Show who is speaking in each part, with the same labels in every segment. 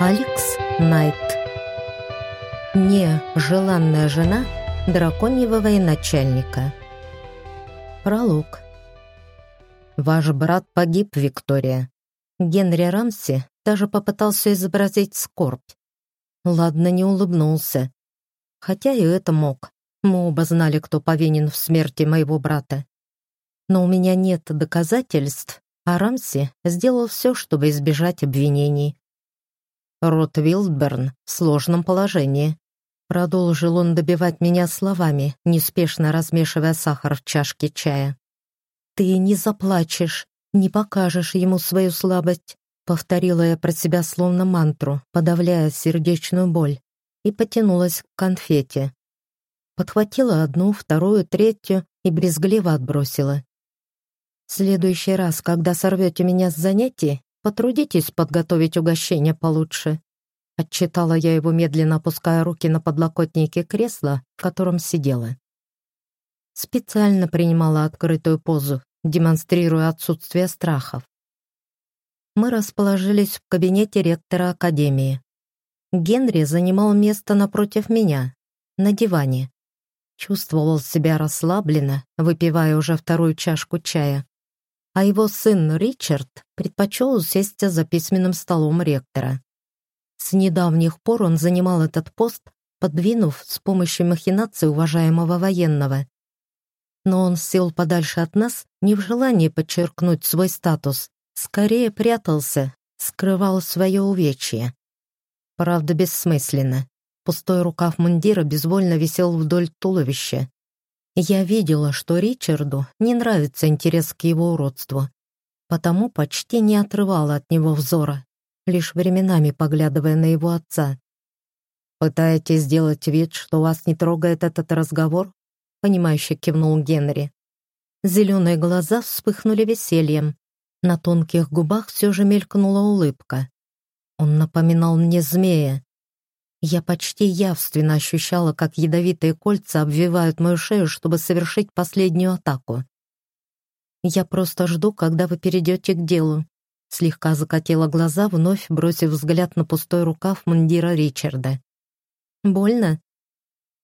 Speaker 1: Алекс Найт. Нежеланная жена драконьего военачальника. Пролог. Ваш брат погиб, Виктория. Генри Рамси даже попытался изобразить скорбь. Ладно, не улыбнулся. Хотя и это мог. Мы оба знали, кто повинен в смерти моего брата. Но у меня нет доказательств, а Рамси сделал все, чтобы избежать обвинений. Рот Вилдберн в сложном положении. Продолжил он добивать меня словами, неспешно размешивая сахар в чашке чая. «Ты не заплачешь, не покажешь ему свою слабость», повторила я про себя словно мантру, подавляя сердечную боль, и потянулась к конфете. Подхватила одну, вторую, третью и брезгливо отбросила. «В следующий раз, когда сорвете меня с занятий, Потрудитесь подготовить угощение получше». Отчитала я его, медленно опуская руки на подлокотники кресла, в котором сидела. Специально принимала открытую позу, демонстрируя отсутствие страхов. Мы расположились в кабинете ректора Академии. Генри занимал место напротив меня, на диване. Чувствовал себя расслабленно, выпивая уже вторую чашку чая а его сын Ричард предпочел усесть за письменным столом ректора. С недавних пор он занимал этот пост, подвинув с помощью махинаций уважаемого военного. Но он сел подальше от нас не в желании подчеркнуть свой статус, скорее прятался, скрывал свое увечье. Правда, бессмысленно. Пустой рукав мундира безвольно висел вдоль туловища. Я видела, что Ричарду не нравится интерес к его уродству, потому почти не отрывала от него взора, лишь временами поглядывая на его отца. «Пытаетесь сделать вид, что вас не трогает этот разговор?» — понимающе кивнул Генри. Зеленые глаза вспыхнули весельем. На тонких губах все же мелькнула улыбка. Он напоминал мне змея, я почти явственно ощущала, как ядовитые кольца обвивают мою шею, чтобы совершить последнюю атаку. «Я просто жду, когда вы перейдете к делу», слегка закатила глаза, вновь бросив взгляд на пустой рукав мундира Ричарда. «Больно?»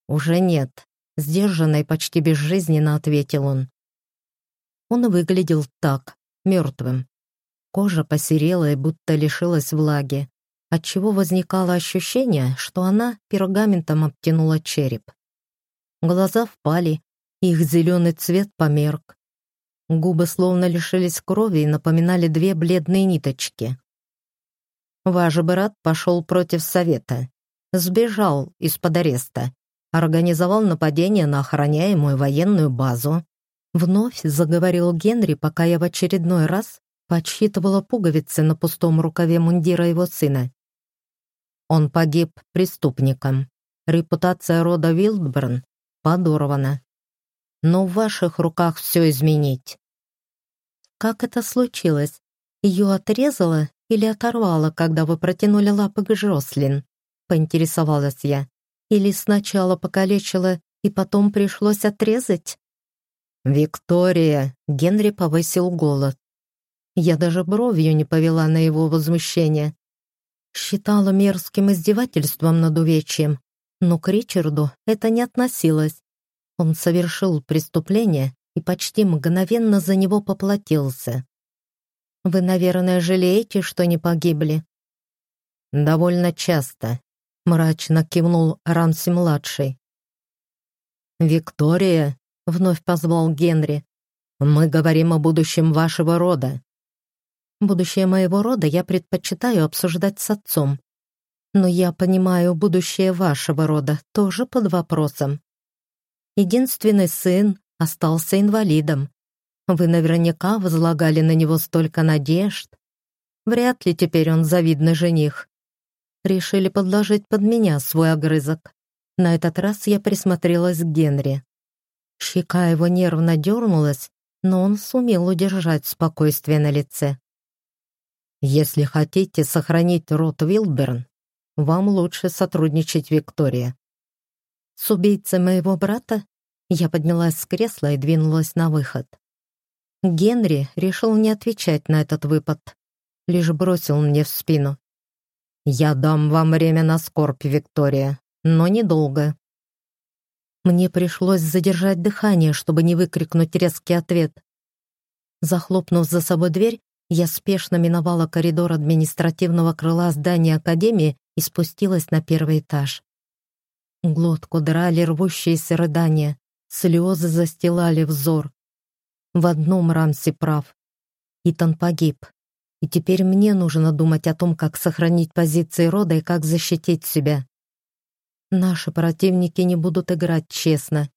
Speaker 1: «Уже нет», — сдержанно и почти безжизненно ответил он. Он выглядел так, мертвым. Кожа посерела и будто лишилась влаги отчего возникало ощущение, что она пергаментом обтянула череп. Глаза впали, их зеленый цвет померк. Губы словно лишились крови и напоминали две бледные ниточки. Ваш брат пошел против совета. Сбежал из-под ареста. Организовал нападение на охраняемую военную базу. Вновь заговорил Генри, пока я в очередной раз подсчитывала пуговицы на пустом рукаве мундира его сына. Он погиб преступником. Репутация рода Вилдберн подорвана. Но в ваших руках все изменить. Как это случилось? Ее отрезало или оторвало, когда вы протянули лапы к Жослин? Поинтересовалась я. Или сначала покалечила и потом пришлось отрезать? «Виктория!» — Генри повысил голос. Я даже бровью не повела на его возмущение считала мерзким издевательством над увечьем, но к Ричарду это не относилось. Он совершил преступление и почти мгновенно за него поплатился. «Вы, наверное, жалеете, что не погибли?» «Довольно часто», — мрачно кивнул Рамси-младший. «Виктория», — вновь позвал Генри, — «мы говорим о будущем вашего рода. Будущее моего рода я предпочитаю обсуждать с отцом. Но я понимаю, будущее вашего рода тоже под вопросом. Единственный сын остался инвалидом. Вы наверняка возлагали на него столько надежд. Вряд ли теперь он завидный жених. Решили подложить под меня свой огрызок. На этот раз я присмотрелась к Генри. Щека его нервно дернулась, но он сумел удержать спокойствие на лице. Если хотите сохранить род Вилберн, вам лучше сотрудничать Виктория. С убийцей моего брата я поднялась с кресла и двинулась на выход. Генри решил не отвечать на этот выпад, лишь бросил мне в спину. «Я дам вам время на скорбь, Виктория, но недолго». Мне пришлось задержать дыхание, чтобы не выкрикнуть резкий ответ. Захлопнув за собой дверь, я спешно миновала коридор административного крыла здания Академии и спустилась на первый этаж. Глотку драли рвущиеся рыдания, слезы застилали взор. В одном Рамси прав. Итан погиб. И теперь мне нужно думать о том, как сохранить позиции рода и как защитить себя. Наши противники не будут играть честно.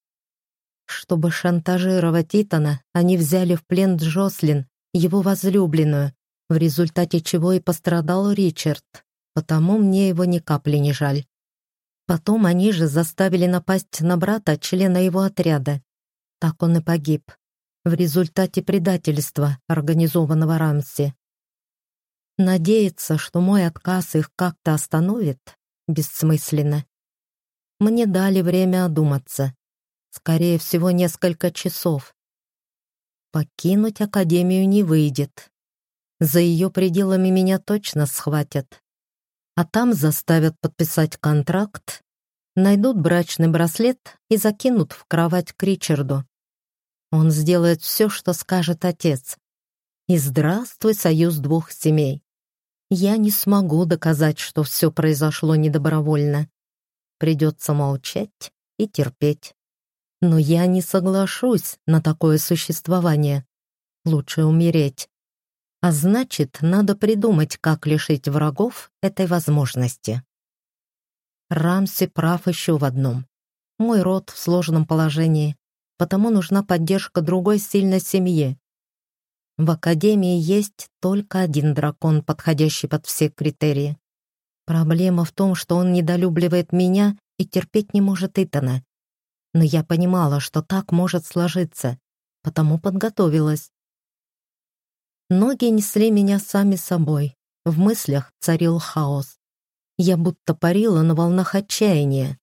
Speaker 1: Чтобы шантажировать Итана, они взяли в плен Джослин, его возлюбленную, в результате чего и пострадал Ричард, потому мне его ни капли не жаль. Потом они же заставили напасть на брата, члена его отряда. Так он и погиб в результате предательства, организованного Рамси. Надеяться, что мой отказ их как-то остановит, бессмысленно. Мне дали время одуматься. Скорее всего, несколько часов. Покинуть Академию не выйдет. За ее пределами меня точно схватят. А там заставят подписать контракт, найдут брачный браслет и закинут в кровать к Ричарду. Он сделает все, что скажет отец. И здравствуй, союз двух семей. Я не смогу доказать, что все произошло недобровольно. Придется молчать и терпеть. Но я не соглашусь на такое существование. Лучше умереть. А значит, надо придумать, как лишить врагов этой возможности. Рамси прав еще в одном. Мой род в сложном положении потому нужна поддержка другой сильной семьи. В Академии есть только один дракон, подходящий под все критерии. Проблема в том, что он недолюбливает меня и терпеть не может Итана. Но я понимала, что так может сложиться, потому подготовилась. Ноги несли меня сами собой. В мыслях царил хаос. Я будто парила на волнах отчаяния.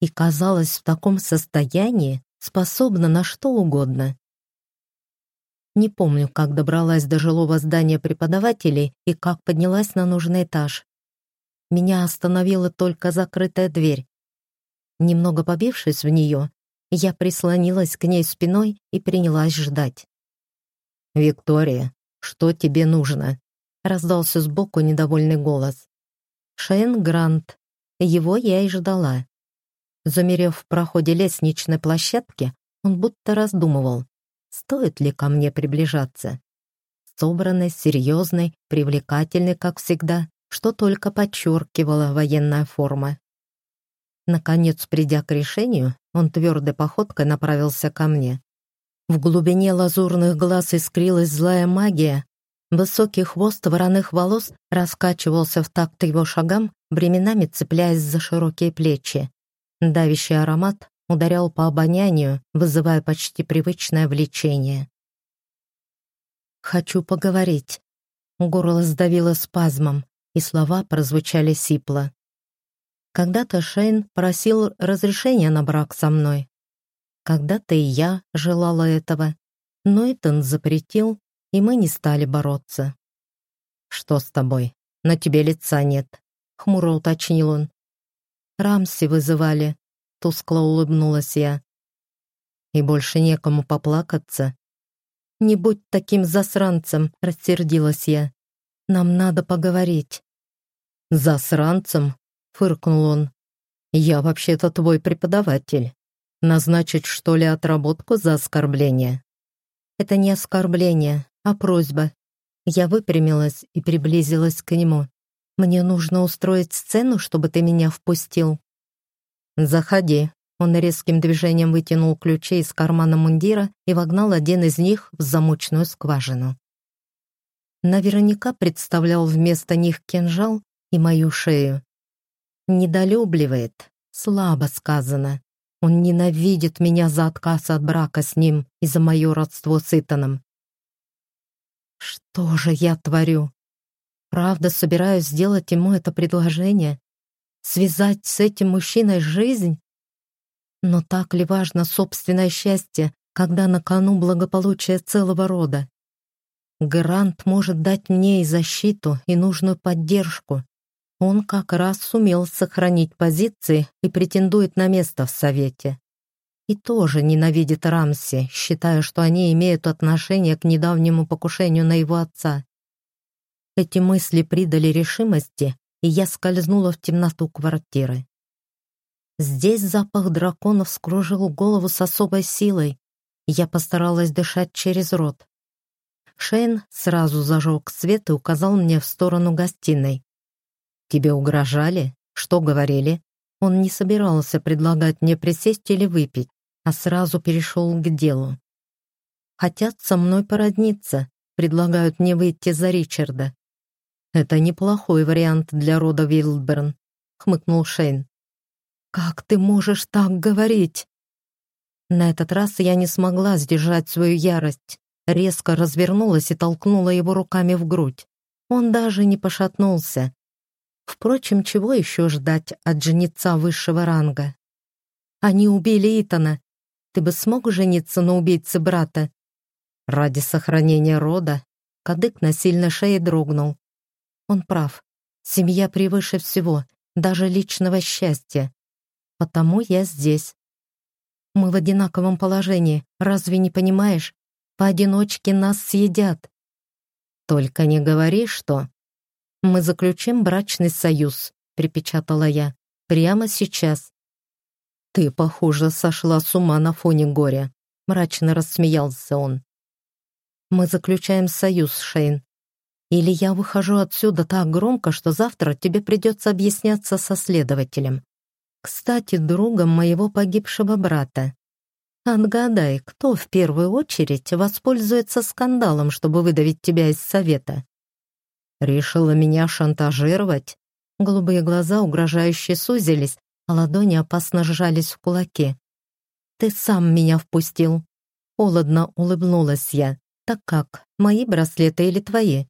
Speaker 1: И казалось в таком состоянии, способна на что угодно. Не помню, как добралась до жилого здания преподавателей и как поднялась на нужный этаж. Меня остановила только закрытая дверь. Немного побившись в нее, я прислонилась к ней спиной и принялась ждать. «Виктория, что тебе нужно?» — раздался сбоку недовольный голос. «Шейн Грант. Его я и ждала». Замерев в проходе лестничной площадки, он будто раздумывал, стоит ли ко мне приближаться. Собранный, серьезный, привлекательный, как всегда, что только подчеркивала военная форма. Наконец, придя к решению, он твердой походкой направился ко мне. В глубине лазурных глаз искрилась злая магия. Высокий хвост вороных волос раскачивался в такт его шагам, временами цепляясь за широкие плечи. Давящий аромат ударял по обонянию, вызывая почти привычное влечение. «Хочу поговорить». Горло сдавило спазмом, и слова прозвучали сипло. Когда-то Шейн просил разрешения на брак со мной. Когда-то и я желала этого, но Итан запретил, и мы не стали бороться. «Что с тобой? На тебе лица нет», — хмуро уточнил он. Рамси вызывали», — тускло улыбнулась я. «И больше некому поплакаться?» «Не будь таким засранцем», — рассердилась я. «Нам надо поговорить». «Засранцем?» — фыркнул он. «Я вообще-то твой преподаватель. Назначить, что ли, отработку за оскорбление?» «Это не оскорбление, а просьба». Я выпрямилась и приблизилась к нему. Мне нужно устроить сцену, чтобы ты меня впустил». «Заходи». Он резким движением вытянул ключи из кармана мундира и вогнал один из них в замочную скважину. Наверняка представлял вместо них кинжал и мою шею. Недолюбливает, слабо сказано. Он ненавидит меня за отказ от брака с ним и за мое родство с Итаном. Что же я творю? Правда, собираюсь сделать ему это предложение? Связать с этим мужчиной жизнь? Но так ли важно собственное счастье, когда на кону благополучие целого рода? Грант может дать мне и защиту, и нужную поддержку. Он как раз сумел сохранить позиции и претендует на место в Совете. И тоже ненавидит Рамси, считая, что они имеют отношение к недавнему покушению на его отца. Эти мысли придали решимости, и я скользнула в темноту квартиры. Здесь запах драконов скружил голову с особой силой. Я постаралась дышать через рот. Шейн сразу зажег свет и указал мне в сторону гостиной. «Тебе угрожали? Что говорили?» Он не собирался предлагать мне присесть или выпить, а сразу перешел к делу. «Хотят со мной породниться, предлагают мне выйти за Ричарда. «Это неплохой вариант для рода Вилдберн», — хмыкнул Шейн. «Как ты можешь так говорить?» На этот раз я не смогла сдержать свою ярость, резко развернулась и толкнула его руками в грудь. Он даже не пошатнулся. Впрочем, чего еще ждать от женица высшего ранга? Они убили Итана. Ты бы смог жениться на убийце брата? Ради сохранения рода кадык на сильной шее дрогнул. Он прав. Семья превыше всего, даже личного счастья. Потому я здесь. Мы в одинаковом положении, разве не понимаешь? Поодиночке нас съедят. Только не говори, что... Мы заключим брачный союз, припечатала я. Прямо сейчас. Ты, похоже, сошла с ума на фоне горя. Мрачно рассмеялся он. Мы заключаем союз, Шейн. Или я выхожу отсюда так громко, что завтра тебе придется объясняться со следователем. Кстати, другом моего погибшего брата. Отгадай, кто в первую очередь воспользуется скандалом, чтобы выдавить тебя из совета? Решила меня шантажировать? Голубые глаза угрожающе сузились, а ладони опасно сжались в кулаки. Ты сам меня впустил. Холодно улыбнулась я. Так как, мои браслеты или твои?